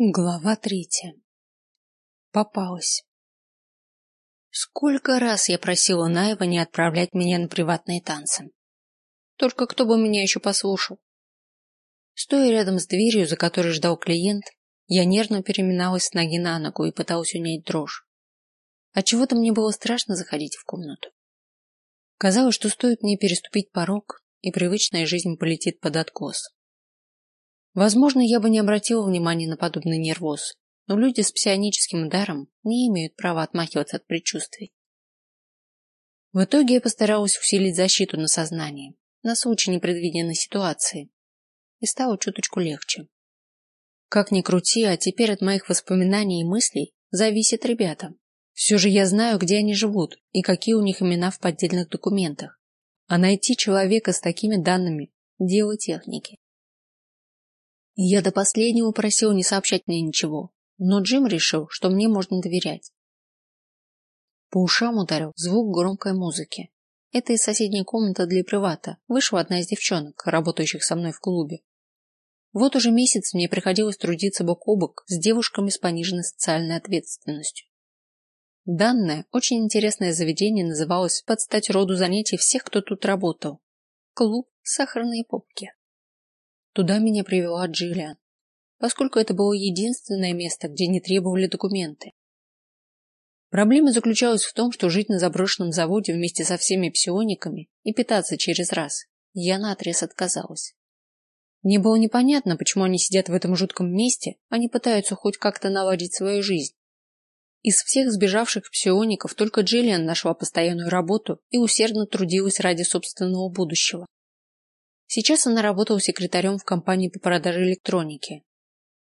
Глава третья. Попалась. Сколько раз я просила Наева не отправлять меня на приватные танцы. Только кто бы меня еще послушал. Стоя рядом с дверью, за которой ждал клиент, я нервно переминалась с ноги на ногу и пыталась унять дрожь. От чего-то мне было страшно заходить в комнату. Казалось, что стоит мне переступить порог, и привычная жизнь полетит под откос. Возможно, я бы не обратила внимания на подобный нервоз, но люди с псионическим даром не имеют права отмахиваться от предчувствий. В итоге я постаралась усилить защиту на сознание, на случай непредвиденной ситуации, и стало чуточку легче. Как ни крути, а теперь от моих воспоминаний и мыслей зависят ребята. Все же я знаю, где они живут и какие у них имена в поддельных документах. А найти человека с такими данными – дело техники. Я до последнего просил не сообщать мне ничего, но Джим решил, что мне можно доверять. По ушам ударил звук громкой музыки. Это из соседней комнаты для привата вышла одна из девчонок, работающих со мной в клубе. Вот уже месяц мне приходилось трудиться бок о бок с девушками с пониженной социальной ответственностью. Данное очень интересное заведение называлось под стать роду занятий всех, кто тут работал. Клуб сахарные попки. Туда меня привела Джиллиан, поскольку это было единственное место, где не требовали документы. Проблема заключалась в том, что жить на заброшенном заводе вместе со всеми псиониками и питаться через раз я наотрез отказалась. Мне было непонятно, почему они сидят в этом жутком месте, а не пытаются хоть как-то наладить свою жизнь. Из всех сбежавших псиоников только Джиллиан нашла постоянную работу и усердно трудилась ради собственного будущего. Сейчас она работала секретарем в компании по продаже электроники.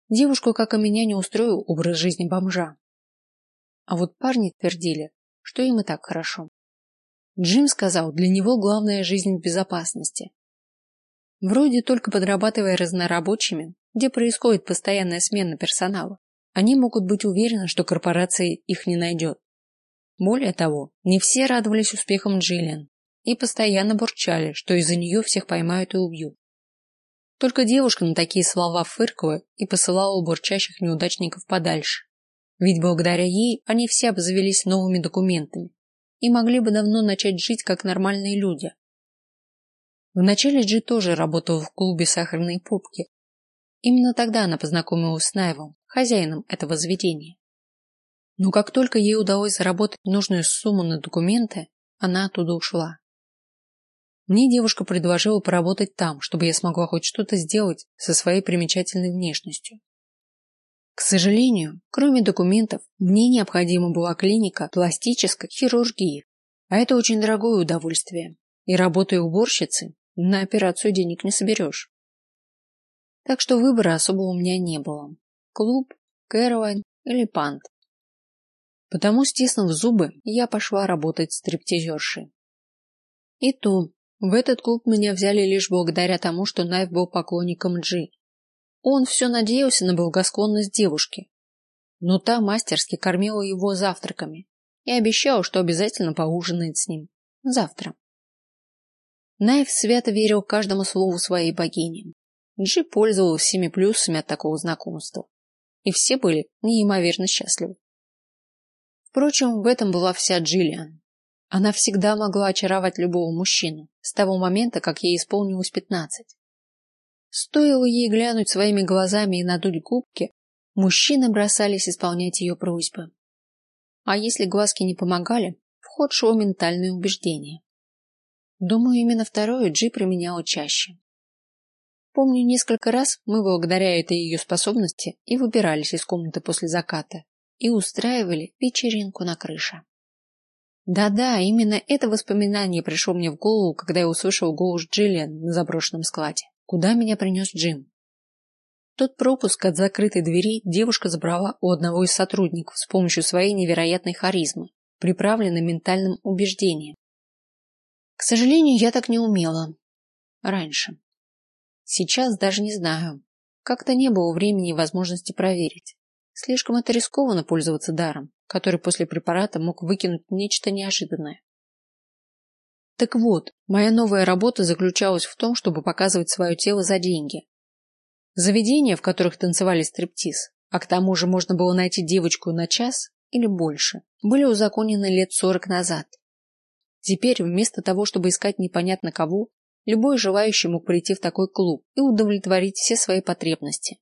Девушку, как и меня, не устроил образ жизни бомжа. А вот парни твердили, что им и так хорошо. Джим сказал, для него главная жизнь в безопасности. Вроде только подрабатывая разнорабочими, где происходит постоянная смена персонала, они могут быть уверены, что корпорация их не найдет. Более того, не все радовались успехам Джиллиан, и постоянно бурчали, что из-за нее всех поймают и убьют. Только девушка на такие слова фыркала и посылала бурчащих неудачников подальше. Ведь благодаря ей они все обзавелись новыми документами и могли бы давно начать жить как нормальные люди. Вначале Джи тоже работала в клубе сахарной попки. Именно тогда она познакомилась с Найвом, хозяином этого заведения. Но как только ей удалось заработать нужную сумму на документы, она оттуда ушла. Мне девушка предложила поработать там, чтобы я смогла хоть что-то сделать со своей примечательной внешностью. К сожалению, кроме документов, мне необходима была клиника пластической хирургии, а это очень дорогое удовольствие. И работая уборщицей, на операцию денег не соберешь. Так что выбора особого у меня не было. Клуб, Кэролайн или Пант. Потому, стиснув зубы, я пошла работать стриптизершей. И то в этот клуб меня взяли лишь благодаря тому, что Найв был поклонником Джи. Он все надеялся на благосклонность девушки, но та мастерски кормила его завтраками и обещала, что обязательно поужинает с ним завтра. Найв свято верил каждому слову своей богини. Джи пользовалась всеми плюсами от такого знакомства, и все были неимоверно счастливы. Впрочем, в этом была вся Джиллиан. Она всегда могла очаровать любого мужчину с того момента, как ей исполнилось пятнадцать. Стоило ей глянуть своими глазами и надуть губки, мужчины бросались исполнять ее просьбы. А если глазки не помогали, в шло ментальное убеждение. Думаю, именно второе Джи применяла чаще. Помню, несколько раз мы благодаря этой ее способности и выбирались из комнаты после заката и устраивали вечеринку на крыше. Да-да, именно это воспоминание пришло мне в голову, когда я услышал голос Джиллиан на заброшенном складе, куда меня принес Джим. Тот пропуск от закрытой двери девушка забрала у одного из сотрудников с помощью своей невероятной харизмы, приправленной ментальным убеждением. К сожалению, я так не умела раньше. Сейчас даже не знаю. Как-то не было времени и возможности проверить. Слишком это рискованно пользоваться даром который после препарата мог выкинуть нечто неожиданное. Так вот, моя новая работа заключалась в том, чтобы показывать свое тело за деньги. Заведения, в которых танцевали стриптиз, а к тому же можно было найти девочку на час или больше, были узаконены лет сорок назад. Теперь вместо того, чтобы искать непонятно кого, любой желающий мог прийти в такой клуб и удовлетворить все свои потребности.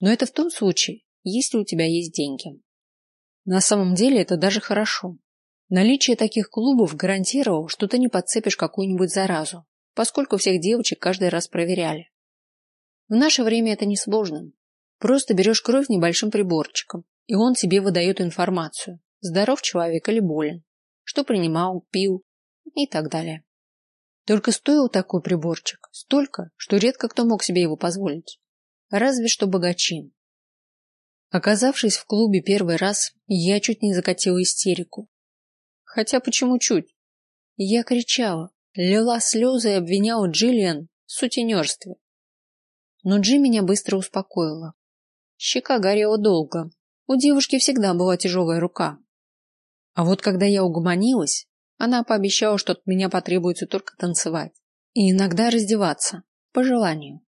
Но это в том случае, если у тебя есть деньги. На самом деле это даже хорошо. Наличие таких клубов гарантировало, что ты не подцепишь какую-нибудь заразу, поскольку всех девочек каждый раз проверяли. В наше время это несложно. Просто берешь кровь небольшим приборчиком, и он тебе выдает информацию, здоров человек или болен, что принимал, пил и так далее. Только стоил такой приборчик столько, что редко кто мог себе его позволить. Разве что богачи. Оказавшись в клубе первый раз, я чуть не закатила истерику. Хотя почему чуть? Я кричала, лила слезы и обвиняла Джиллиан в сутенерстве. Но Джи меня быстро успокоила. Щека горела долго. У девушки всегда была тяжелая рука. А вот когда я угомонилась, она пообещала, что от меня потребуется только танцевать и иногда раздеваться по желанию.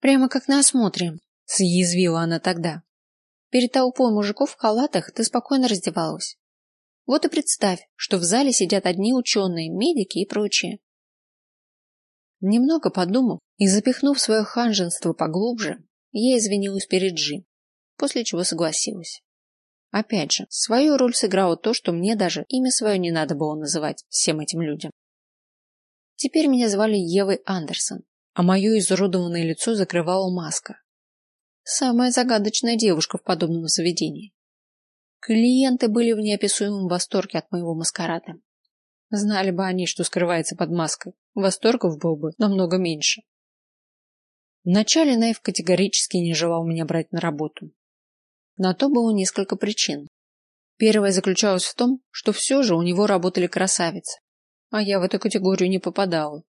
Прямо как на осмотре, съязвила она тогда. Перед толпой мужиков в халатах ты спокойно раздевалась. Вот и представь, что в зале сидят одни ученые, медики и прочие. Немного подумав и запихнув свое ханженство поглубже, я извинилась перед Джи, после чего согласилась. Опять же, свою роль сыграло то, что мне даже имя свое не надо было называть всем этим людям. Теперь меня звали Евой Андерсон, а мое изуродованное лицо закрывала маска. Самая загадочная девушка в подобном заведении. Клиенты были в неописуемом восторге от моего маскарада. Знали бы они, что скрывается под маской, восторгов было бы намного меньше. Вначале Найв категорически не желал меня брать на работу. На то было несколько причин. Первая заключалась в том, что все же у него работали красавицы, а я в эту категорию не попадала.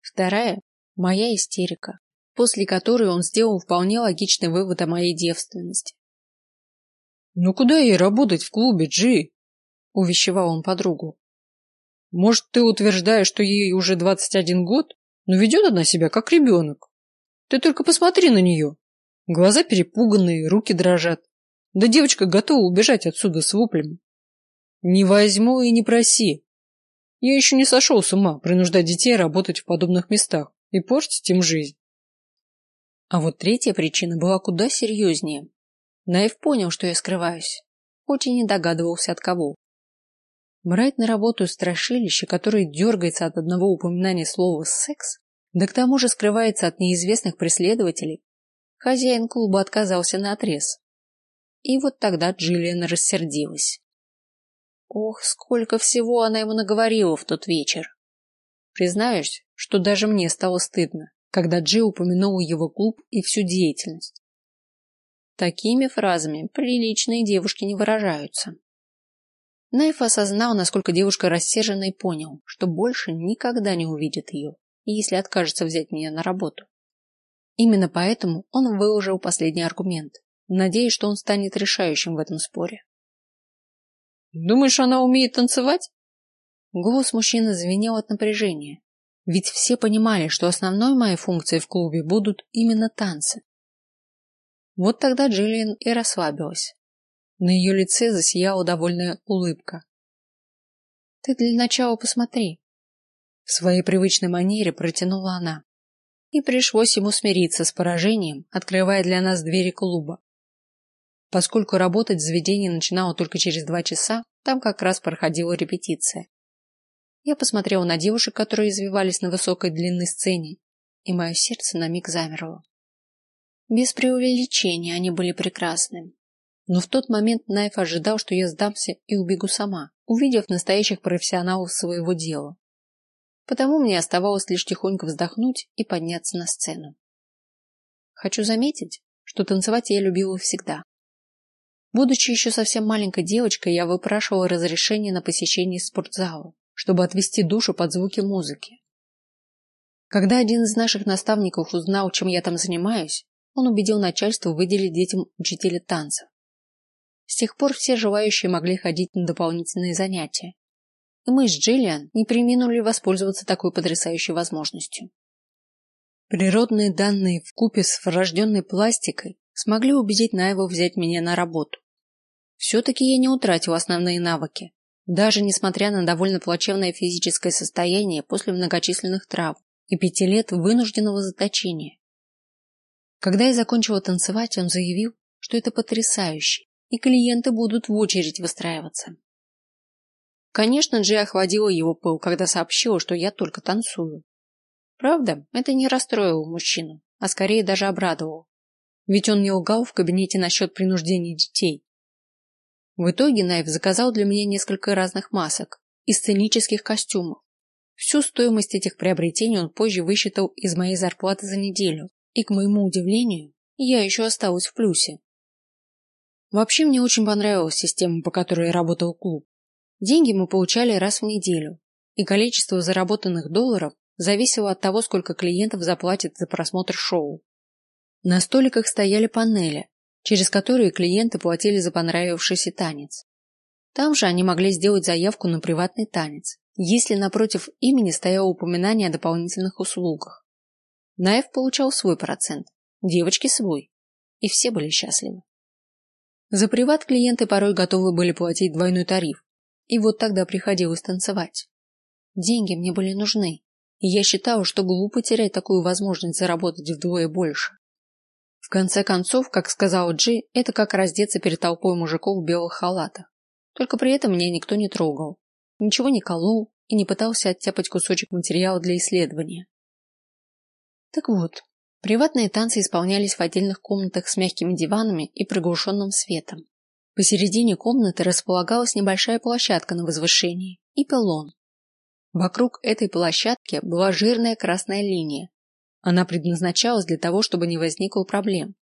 Вторая – моя истерика, после которой он сделал вполне логичный вывод о моей девственности. Ну куда ей работать в клубе, Джи? увещевал он подругу. Может, ты утверждаешь, что ей уже двадцать один год, но ведет она себя как ребенок. Ты только посмотри на нее. Глаза перепуганные, руки дрожат. Да девочка готова убежать отсюда с воплями. Не возьму и не проси. Я еще не сошел с ума принуждать детей работать в подобных местах и портить им жизнь. А вот третья причина была куда серьезнее. Наив понял, что я скрываюсь, хоть и не догадывался от кого. Брать на работу страшилище, которое дергается от одного упоминания слова «секс», да к тому же скрывается от неизвестных преследователей, хозяин клуба отказался на отрез. И вот тогда Джиллиан рассердилась. Ох, сколько всего она ему наговорила в тот вечер. Признаюсь, что даже мне стало стыдно, когда Джи упомянула его клуб и всю деятельность. Такими фразами приличные девушки не выражаются. Найф осознал, насколько девушка рассержена и понял, что больше никогда не увидит ее, если откажется взять меня на работу. Именно поэтому он выложил последний аргумент, надеясь, что он станет решающим в этом споре. Думаешь, она умеет танцевать? Голос мужчины звенел от напряжения, ведь все понимали, что основной моей функцией в клубе будут именно танцы. Вот тогда Джиллиан и расслабилась. На ее лице засияла довольная улыбка. Ты для начала посмотри. В своей привычной манере протянула она. И пришлось ему смириться с поражением, открывая для нас двери клуба. Поскольку работать в заведении начинало только через два часа, там как раз проходила репетиция. Я посмотрела на девушек, которые извивались на высокой длинной сцене, и мое сердце на миг замерло. Без преувеличения они были прекрасны. Но в тот момент Найф ожидал, что я сдамся и убегу сама, увидев настоящих профессионалов своего дела. Потому мне оставалось лишь тихонько вздохнуть и подняться на сцену. Хочу заметить, что танцевать я любила всегда. Будучи еще совсем маленькой девочкой, я выпрашивала разрешение на посещение спортзала, чтобы отвести душу под звуки музыки. Когда один из наших наставников узнал, чем я там занимаюсь, он убедил начальство выделить детям учителя танцев. С тех пор все желающие могли ходить на дополнительные занятия, и мы с Джиллиан не преминули воспользоваться такой потрясающей возможностью. Природные данные в купе с врожденной пластикой смогли убедить Наева взять меня на работу. Все-таки я не утратил основные навыки, даже несмотря на довольно плачевное физическое состояние после многочисленных травм и пяти лет вынужденного заточения. Когда я закончила танцевать, он заявил, что это потрясающе, и клиенты будут в очередь выстраиваться. Конечно, Джи охладила его пыл, когда сообщила, что я только танцую. Правда, это не расстроило мужчину, а скорее даже обрадовало. Ведь он не лгал в кабинете насчет принуждения детей. В итоге Найв заказал для меня несколько разных масок и сценических костюмов. Всю стоимость этих приобретений он позже высчитал из моей зарплаты за неделю, и, к моему удивлению, я еще осталась в плюсе. Вообще мне очень понравилась система, по которой работал клуб. Деньги мы получали раз в неделю, и количество заработанных долларов зависело от того, сколько клиентов заплатит за просмотр шоу. На столиках стояли панели, через которые клиенты платили за понравившийся танец. Там же они могли сделать заявку на приватный танец, если напротив имени стояло упоминание о дополнительных услугах. Наев получал свой процент, девочки свой, и все были счастливы. За приват клиенты порой готовы были платить двойной тариф, и вот тогда приходилось танцевать. Деньги мне были нужны, и я считала, что глупо терять такую возможность заработать вдвое больше. В конце концов, как сказал Джи, это как раздеться перед толпой мужиков в белых халатах. Только при этом меня никто не трогал, ничего не колол и не пытался оттяпать кусочек материала для исследования. Так вот, приватные танцы исполнялись в отдельных комнатах с мягкими диванами и приглушенным светом. Посередине комнаты располагалась небольшая площадка на возвышении и пилон. Вокруг этой площадки была жирная красная линия. Она предназначалась для того, чтобы не возникло проблем.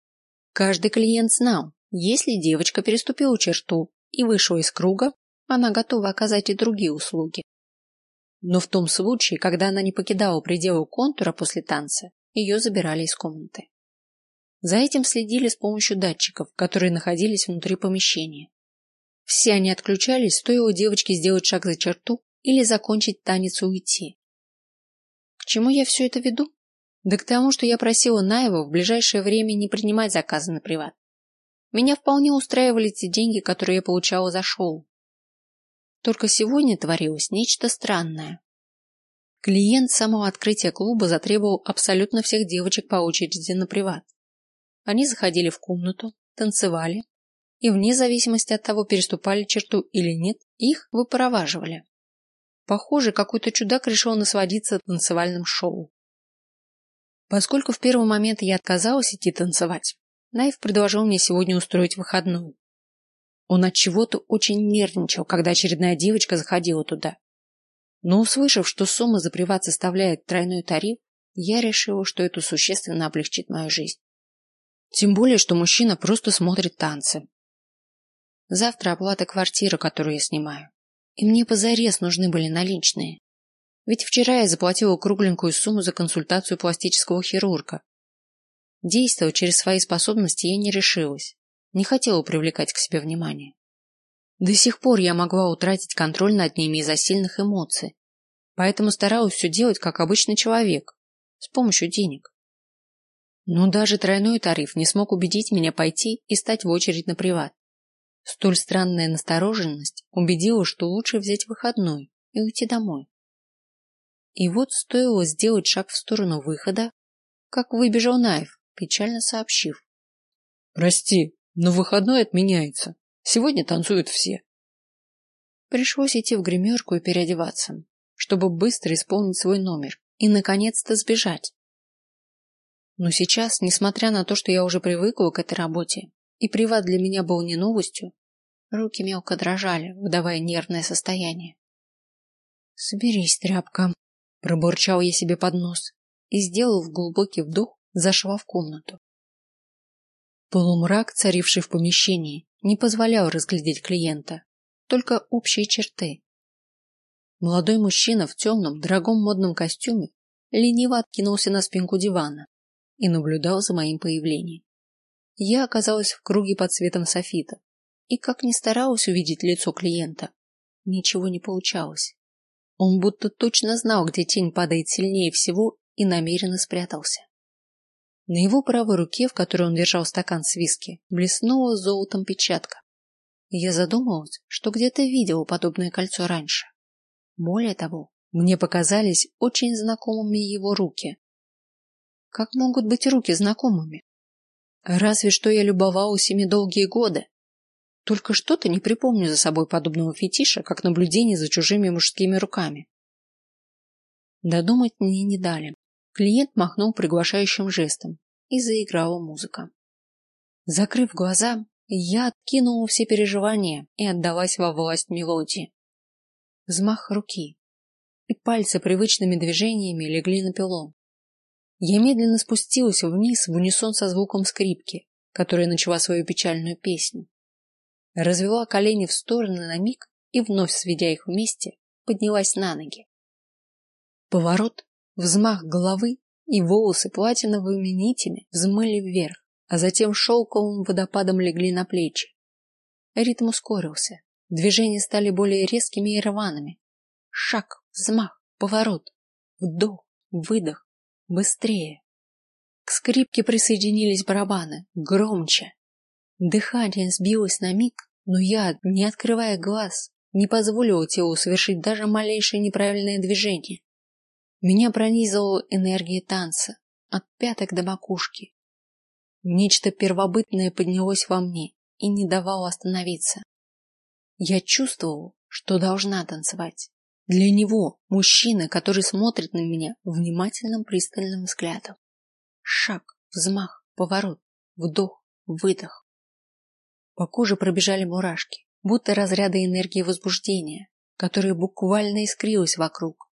Каждый клиент знал, если девочка переступила черту и вышла из круга, она готова оказать и другие услуги. Но в том случае, когда она не покидала пределы контура после танца, ее забирали из комнаты. За этим следили с помощью датчиков, которые находились внутри помещения. Все они отключались, стоило девочке сделать шаг за черту или закончить танец и уйти. К чему я все это веду? Да к тому, что я просила Наева в ближайшее время не принимать заказы на приват. Меня вполне устраивали те деньги, которые я получала за шоу. Только сегодня творилось нечто странное. Клиент с самого открытия клуба затребовал абсолютно всех девочек по очереди на приват. Они заходили в комнату, танцевали, и вне зависимости от того, переступали черту или нет, их выпроваживали. Похоже, какой-то чудак решил насладиться танцевальным шоу. Поскольку в первый момент я отказалась идти танцевать, Найв предложил мне сегодня устроить выходной. Он от чего-то очень нервничал, когда очередная девочка заходила туда. Но услышав, что сумма за приват составляет тройной тариф, я решила, что это существенно облегчит мою жизнь. Тем более, что мужчина просто смотрит танцы. Завтра оплата квартиры, которую я снимаю. И мне позарез нужны были наличные. Ведь вчера я заплатила кругленькую сумму за консультацию пластического хирурга. Действовать через свои способности я не решилась. Не хотела привлекать к себе внимание. До сих пор я могла утратить контроль над ними из-за сильных эмоций. Поэтому старалась все делать как обычный человек, с помощью денег. Но даже тройной тариф не смог убедить меня пойти и стать в очередь на приват. Столь странная настороженность убедила, что лучше взять выходной и уйти домой. И вот стоило сделать шаг в сторону выхода, как выбежал Наев, печально сообщив: "Прости, но выходной отменяется. Сегодня танцуют все". Пришлось идти в гримерку и переодеваться, чтобы быстро исполнить свой номер и наконец-то сбежать. Но сейчас, несмотря на то, что я уже привыкла к этой работе, и приват для меня был не новостью, руки мелко дрожали, выдавая нервное состояние. Соберись, тряпка, пробурчал я себе под нос и, сделав глубокий вдох, зашла в комнату. Полумрак, царивший в помещении, не позволял разглядеть клиента, только общие черты. Молодой мужчина в темном, дорогом модном костюме лениво откинулся на спинку дивана, и наблюдал за моим появлением. Я оказалась в круге под светом софита, и как ни старалась увидеть лицо клиента, ничего не получалось. Он будто точно знал, где тень падает сильнее всего, и намеренно спрятался. На его правой руке, в которой он держал стакан с виски, блеснула золотом печатка. Я задумалась, что где-то видела подобное кольцо раньше. Более того, мне показались очень знакомыми его руки. Как могут быть руки знакомыми? Разве что я любовалась ими долгие годы. Только что-то не припомню за собой подобного фетиша, как наблюдение за чужими мужскими руками. Додумать мне не дали. Клиент махнул приглашающим жестом, и заиграла музыка. Закрыв глаза, я откинула все переживания и отдалась во власть мелодии. Взмах руки, и пальцы привычными движениями легли на пилон. Я медленно спустилась вниз в унисон со звуком скрипки, которая начала свою печальную песню. Развела колени в стороны на миг и вновь сведя их вместе, поднялась на ноги. Поворот, взмах головы, и волосы платиновыми нитями взмыли вверх, а затем шелковым водопадом легли на плечи. Ритм ускорился, движения стали более резкими и рваными. Шаг, взмах, поворот, вдох, выдох, быстрее. К скрипке присоединились барабаны, громче. Дыхание сбилось на миг, но я, не открывая глаз, не позволила телу совершить даже малейшее неправильное движение. Меня пронизывала энергия танца от пяток до макушки. Нечто первобытное поднялось во мне и не давало остановиться. Я чувствовал, что должна танцевать. Для него, мужчины, который смотрит на меня внимательным пристальным взглядом. Шаг, взмах, поворот, вдох, выдох. По коже пробежали мурашки, будто разряды энергии возбуждения, которая буквально искрилась вокруг.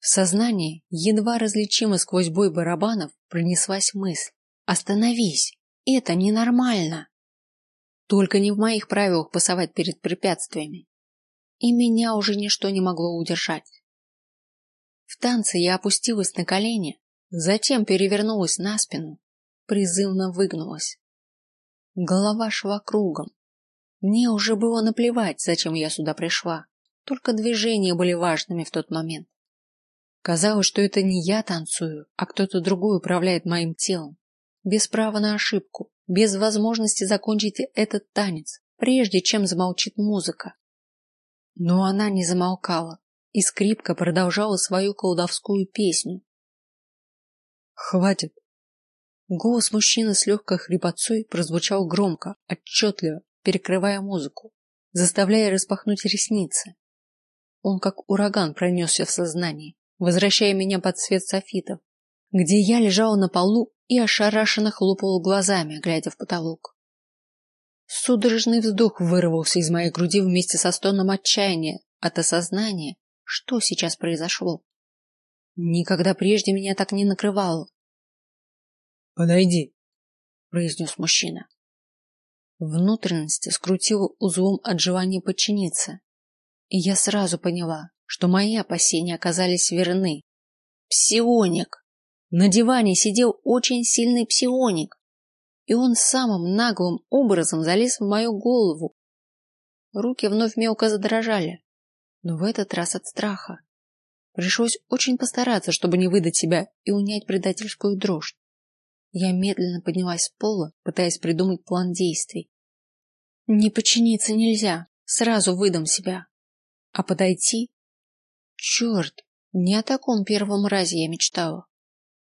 В сознании, едва различимо сквозь бой барабанов, пронеслась мысль: остановись, это ненормально. Только не в моих правилах пасовать перед препятствиями. И меня уже ничто не могло удержать. В танце я опустилась на колени, затем перевернулась на спину, призывно выгнулась. Голова шла кругом. Мне уже было наплевать, зачем я сюда пришла. Только движения были важными в тот момент. Казалось, что это не я танцую, а кто-то другой управляет моим телом, без права на ошибку, без возможности закончить этот танец, прежде чем замолчит музыка. Но она не замолкала, и скрипка продолжала свою колдовскую песню. Хватит. Голос мужчины с легкой хрипотцой прозвучал громко, отчетливо, перекрывая музыку, заставляя распахнуть ресницы. Он как ураган пронесся в сознании возвращая меня под свет софитов, где я лежала на полу и ошарашенно хлопала глазами, глядя в потолок. Судорожный вздох вырвался из моей груди вместе со стоном отчаяния от осознания, что сейчас произошло. Никогда прежде меня так не накрывало. Подойди, произнес мужчина. Внутренности скрутило узлом от желания подчиниться, и я сразу поняла, что мои опасения оказались верны. Псионик. На диване сидел очень сильный псионик, и он самым наглым образом залез в мою голову. Руки вновь мелко задрожали, но в этот раз от страха. Пришлось очень постараться, чтобы не выдать себя и унять предательскую дрожь. Я медленно поднялась с пола, пытаясь придумать план действий. Не подчиниться нельзя, сразу выдам себя. А подойти Черт, не о таком первом разе я мечтала.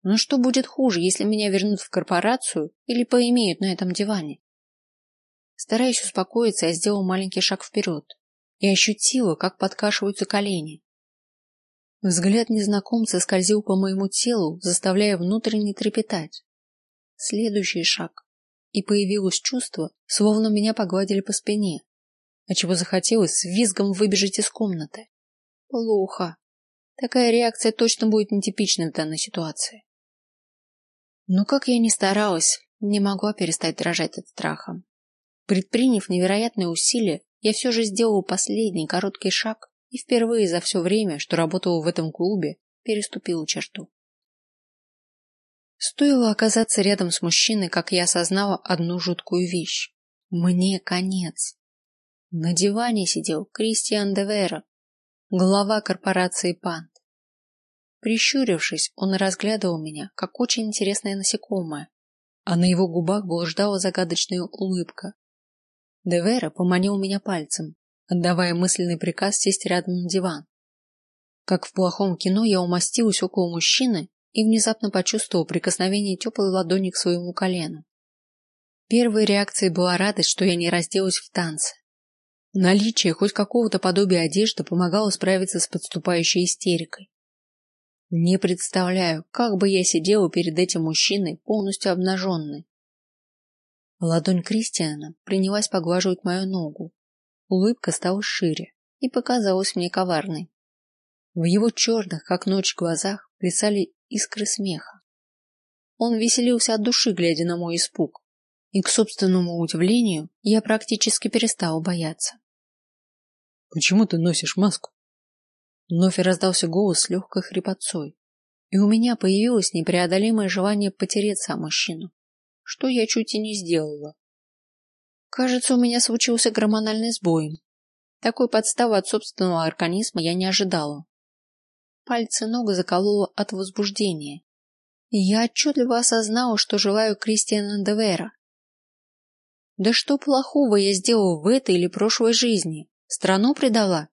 Но что будет хуже, если меня вернут в корпорацию или поимеют на этом диване? Стараясь успокоиться, я сделала маленький шаг вперед и ощутила, как подкашиваются колени. Взгляд незнакомца скользил по моему телу, заставляя внутренне трепетать. Следующий шаг, и появилось чувство, словно меня погладили по спине, отчего захотелось с визгом выбежать из комнаты. Плохо. Такая реакция точно будет нетипичной в данной ситуации. Но как я ни старалась, не могла перестать дрожать от страха. Предприняв невероятные усилия, я все же сделала последний короткий шаг и впервые за все время, что работала в этом клубе, переступила черту. Стоило оказаться рядом с мужчиной, как я осознала одну жуткую вещь: мне конец. На диване сидел Кристиан де Вера, глава корпорации Пант. Прищурившись, он разглядывал меня, как очень интересное насекомое, а на его губах блуждала загадочная улыбка. Девера поманил меня пальцем, отдавая мысленный приказ сесть рядом на диван. Как в плохом кино, я умостилась около мужчины и внезапно почувствовал прикосновение теплой ладони к своему колену. Первой реакцией была радость, что я не разделась в танце. Наличие хоть какого-то подобия одежды помогало справиться с подступающей истерикой. Не представляю, как бы я сидела перед этим мужчиной полностью обнаженной. Ладонь Кристиана принялась поглаживать мою ногу. Улыбка стала шире и показалась мне коварной. В его черных, как ночь, глазах плясали искры смеха. Он веселился от души, глядя на мой испуг, и к собственному удивлению я практически перестала бояться. Почему ты носишь маску? Вновь раздался голос с легкой хрипотцой, и у меня появилось непреодолимое желание потереться о мужчину, что я чуть и не сделала. Кажется, у меня случился гормональный сбой. Такой подставы от собственного организма я не ожидала. Пальцы ног закололо от возбуждения, я отчетливо осознала, что желаю Кристиана Девера. Да что плохого я сделала в этой или прошлой жизни? Страну предала?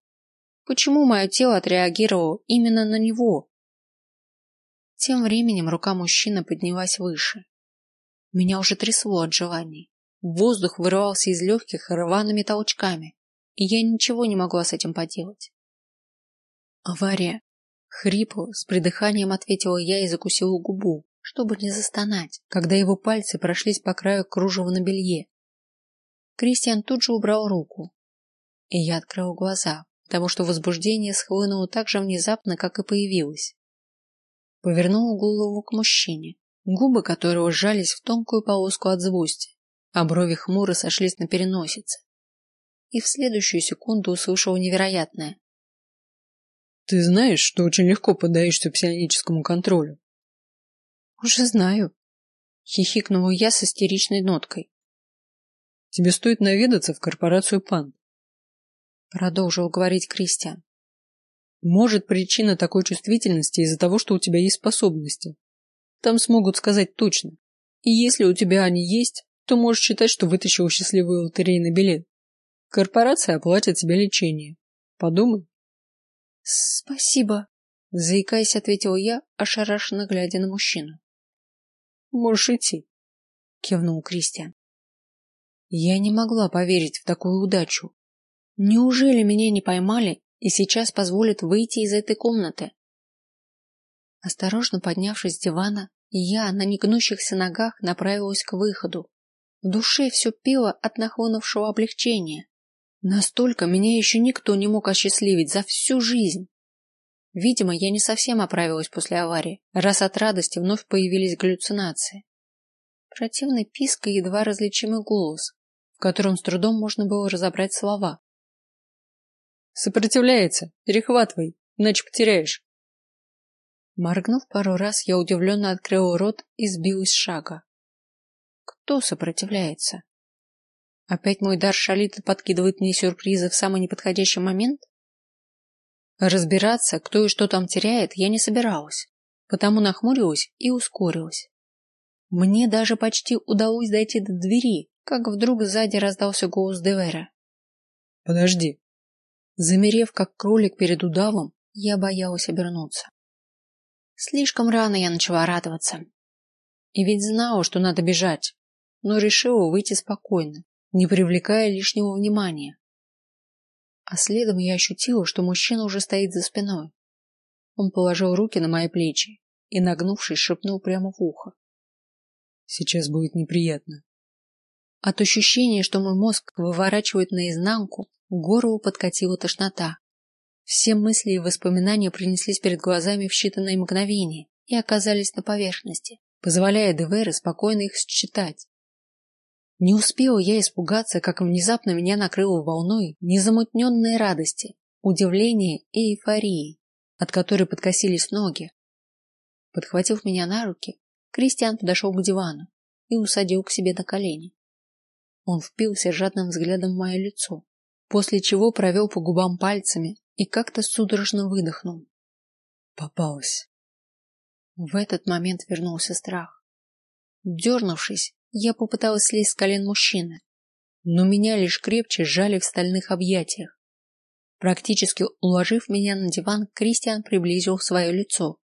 Почему мое тело отреагировало именно на него? Тем временем рука мужчины поднялась выше. Меня уже трясло от желаний. Воздух вырывался из легких рваными толчками, и я ничего не могла с этим поделать. Авария. Хрипло, с придыханием ответила я и закусила губу, чтобы не застонать, когда его пальцы прошлись по краю кружева на белье. Кристиан тут же убрал руку, и я открыл глаза, потому что возбуждение схлынуло так же внезапно, как и появилось. Повернул голову к мужчине, губы которого сжались в тонкую полоску от злости, а брови хмуро сошлись на переносице. И в следующую секунду услышал невероятное: "Ты знаешь, что очень легко поддаешься психическому контролю?" "Уже знаю", хихикнула я с истеричной ноткой. "Тебе стоит наведаться в корпорацию Пан продолжил говорить Кристиан. Может, причина такой чувствительности из-за того, что у тебя есть способности. Там смогут сказать точно. И если у тебя они есть, то можешь считать, что вытащил счастливый лотерейный билет. Корпорация оплатит тебе лечение. Подумай. Спасибо, заикаясь, ответил я, ошарашенно глядя на мужчину. Можешь идти, кивнул Кристиан. Я не могла поверить в такую удачу. Неужели меня не поймали и сейчас позволят выйти из этой комнаты? Осторожно поднявшись с дивана, я на негнущихся ногах направилась к выходу. В душе все пело от нахлынувшего облегчения. Настолько меня еще никто не мог осчастливить за всю жизнь. Видимо, я не совсем оправилась после аварии, раз от радости вновь появились галлюцинации. Противный писк и едва различимый голос, в котором с трудом можно было разобрать слова. Сопротивляется. Перехватывай, иначе потеряешь. Моргнув пару раз, я удивленно открыла рот и сбилась с шага. Кто сопротивляется? Опять мой дар шалит и подкидывает мне сюрпризы в самый неподходящий момент? Разбираться, кто и что там теряет, я не собиралась, потому нахмурилась и ускорилась. Мне даже почти удалось дойти до двери, как вдруг сзади раздался голос Девера. Подожди. Замерев, как кролик перед удавом, я боялась обернуться. Слишком рано я начала радоваться. И ведь знала, что надо бежать, но решила выйти спокойно, не привлекая лишнего внимания. А следом я ощутила, что мужчина уже стоит за спиной. Он положил руки на мои плечи и, нагнувшись, шепнул прямо в ухо: "Сейчас будет неприятно". От ощущения, что мой мозг выворачивает наизнанку, к горлу подкатила тошнота. Все мысли и воспоминания принеслись перед глазами в считанные мгновения и оказались на поверхности, позволяя Девере спокойно их считать. Не успела я испугаться, как внезапно меня накрыло волной незамутненной радости, удивления и эйфории, от которой подкосились ноги. Подхватив меня на руки, Кристиан подошел к дивану и усадил к себе на колени. Он впился жадным взглядом в мое лицо, после чего провел по губам пальцами и как-то судорожно выдохнул. Попалась. В этот момент вернулся страх. Дернувшись, я попыталась слезть с колен мужчины, но меня лишь крепче сжали в стальных объятиях. Практически уложив меня на диван, Кристиан приблизил свое лицо.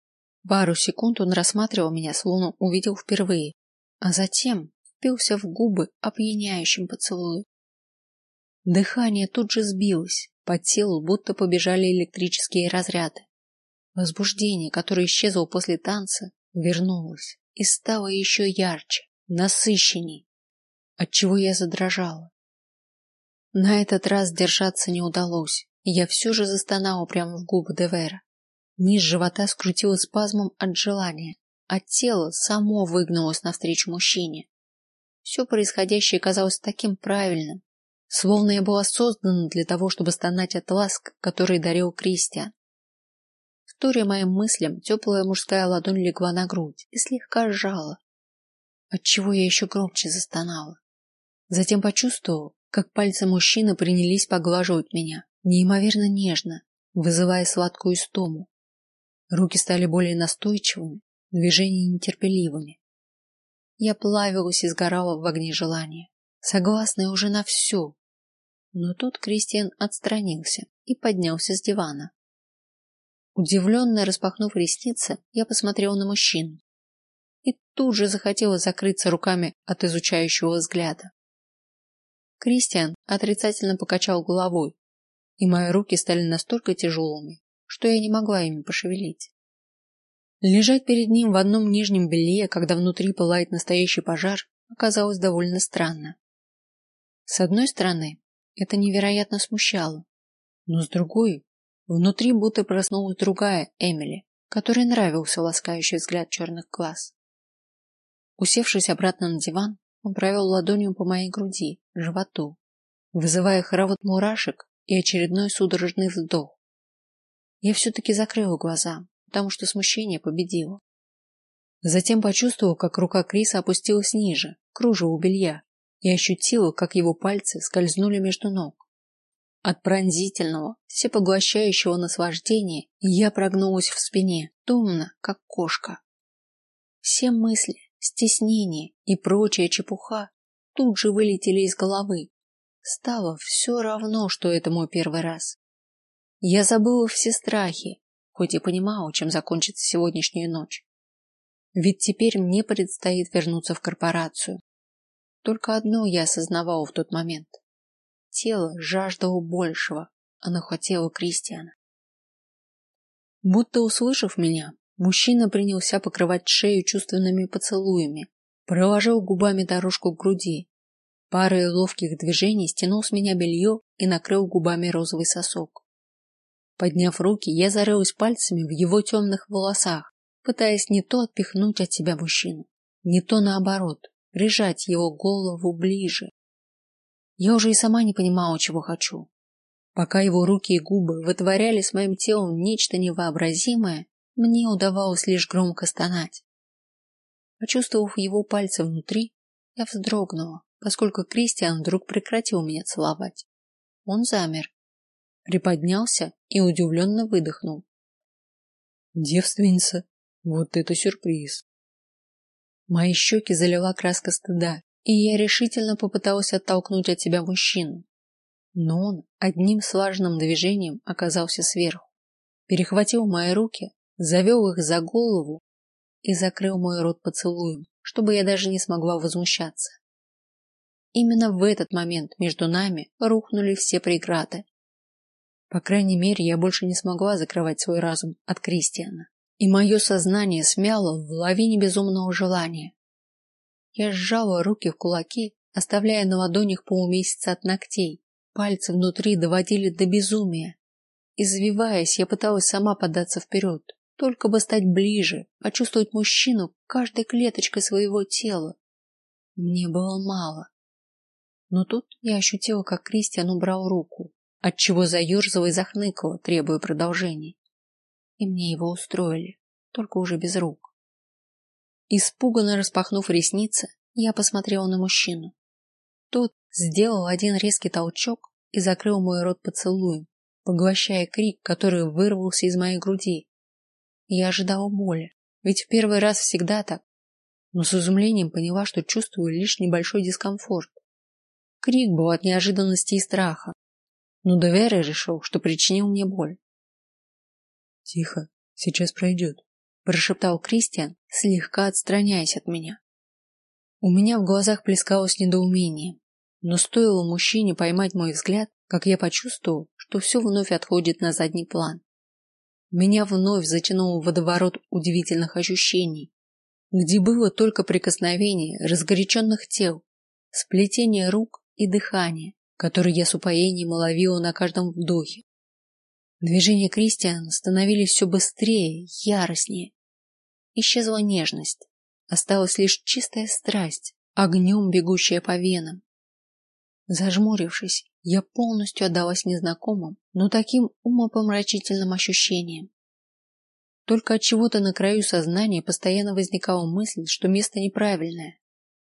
Пару секунд он рассматривал меня, словно увидел впервые, а затем впился в губы опьяняющим поцелуем. Дыхание тут же сбилось, по телу будто побежали электрические разряды. Возбуждение, которое исчезло после танца, вернулось и стало еще ярче, насыщенней, отчего я задрожала. На этот раз держаться не удалось, и я все же застонала прямо в губы Девера. Низ живота скрутило спазмом от желания, а тело само выгнулось навстречу мужчине. Все происходящее казалось таким правильным, словно я была создана для того, чтобы стонать от ласк, которые дарил Кристиан. Вторя моим мыслям, теплая мужская ладонь легла на грудь и слегка сжала, отчего я еще громче застонала. Затем почувствовал, как пальцы мужчины принялись поглаживать меня, неимоверно нежно, вызывая сладкую истому. Руки стали более настойчивыми, движения нетерпеливыми. Я плавилась и сгорала в огне желания, согласная уже на все. Но тут Кристиан отстранился и поднялся с дивана. Удивленно распахнув ресницы, я посмотрела на мужчину тут же захотела закрыться руками от изучающего взгляда. Кристиан отрицательно покачал головой, и мои руки стали настолько тяжелыми, что я не могла ими пошевелить. Лежать перед ним в одном нижнем белье, когда внутри пылает настоящий пожар, оказалось довольно странно. С одной стороны, это невероятно смущало, но с другой, внутри будто проснулась другая Эмили, которой нравился ласкающий взгляд черных глаз. Усевшись обратно на диван, он провел ладонью по моей груди, животу, вызывая хоровод мурашек и очередной судорожный вздох. Я все-таки закрыла глаза, потому что смущение победило. Затем почувствовала, как рука Криса опустилась ниже, кружево белья, и ощутила, как его пальцы скользнули между ног. От пронзительного, всепоглощающего наслаждения я прогнулась в спине, томно, как кошка. Все мысли, стеснение и прочая чепуха тут же вылетели из головы. Стало все равно, что это мой первый раз. Я забыла все страхи, хоть и понимала, чем закончится сегодняшняя ночь. Ведь теперь мне предстоит вернуться в корпорацию. Только одно я осознавала в тот момент: тело жаждало большего, оно хотело Кристиана. Будто услышав меня, мужчина принялся покрывать шею чувственными поцелуями, проложил губами дорожку к груди, парой ловких движений стянул с меня белье и накрыл губами розовый сосок. Подняв руки, я зарылась пальцами в его темных волосах, пытаясь не то отпихнуть от себя мужчину, не то наоборот, прижать его голову ближе. Я уже и сама не понимала, чего хочу. Пока его руки и губы вытворяли с моим телом нечто невообразимое, мне удавалось лишь громко стонать. Почувствовав его пальцы внутри, я вздрогнула, поскольку Кристиан вдруг прекратил меня целовать. Он замер, приподнялся и удивленно выдохнул. Девственница, вот это сюрприз. Мои щеки залила краска стыда, и я решительно попыталась оттолкнуть от себя мужчину, но он одним слаженным движением оказался сверху, перехватил мои руки, завел их за голову и закрыл мой рот поцелуем, чтобы я даже не смогла возмущаться. Именно в этот момент между нами рухнули все преграды. По крайней мере, я больше не смогла закрывать свой разум от Кристиана, и мое сознание смяло в лавине безумного желания. Я сжала руки в кулаки, оставляя на ладонях полумесяца от ногтей. Пальцы внутри доводили до безумия. Извиваясь, я пыталась сама податься вперед, только бы стать ближе, почувствовать мужчину каждой клеточкой своего тела. Мне было мало. Но тут я ощутила, как Кристиан убрал руку, отчего заерзала и захныкала, требуя продолжения. И мне его устроили, только уже без рук. Испуганно распахнув ресницы, я посмотрела на мужчину. Тот сделал один резкий толчок и закрыл мой рот поцелуем, поглощая крик, который вырвался из моей груди. Я ожидала боли, ведь в первый раз всегда так. Но с изумлением поняла, что чувствую лишь небольшой дискомфорт. Крик был от неожиданности и страха, но Девера решил, что причинил мне боль. Тихо, сейчас пройдет, прошептал Кристиан, слегка отстраняясь от меня. У меня в глазах плескалось недоумение, но стоило мужчине поймать мой взгляд, как я почувствовал, что все вновь отходит на задний план. Меня вновь затянул водоворот удивительных ощущений, где было только прикосновение разгоряченных тел, сплетение рук и дыхание, которое я с упоением ловила на каждом вдохе. Движения Кристиана становились все быстрее, яростнее. Исчезла нежность, осталась лишь чистая страсть, огнем бегущая по венам. Зажмурившись, я полностью отдалась незнакомым, но таким умопомрачительным ощущениям. Только от чего-то на краю сознания постоянно возникала мысль, что место неправильное.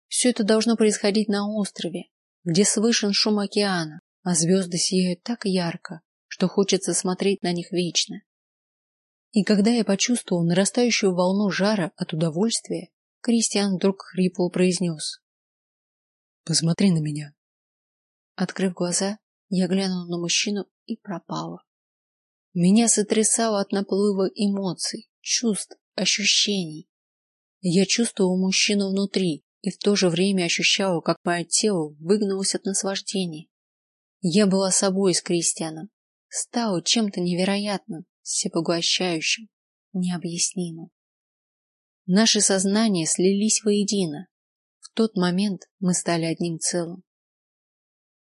Все это должно происходить на острове, где слышен шум океана, а звезды сияют так ярко, что хочется смотреть на них вечно. И когда я почувствовал нарастающую волну жара от удовольствия, Кристиан вдруг хрипло произнес: "Посмотри на меня". Открыв глаза, я глянула на мужчину и пропала. Меня сотрясало от наплыва эмоций, чувств, ощущений. Я чувствовала мужчину внутри и в то же время ощущала, как мое тело выгнулось от наслаждения. Я была собой с Кристианом, стало чем-то невероятным, всепоглощающим, необъяснимым. Наши сознания слились воедино. В тот момент мы стали одним целым.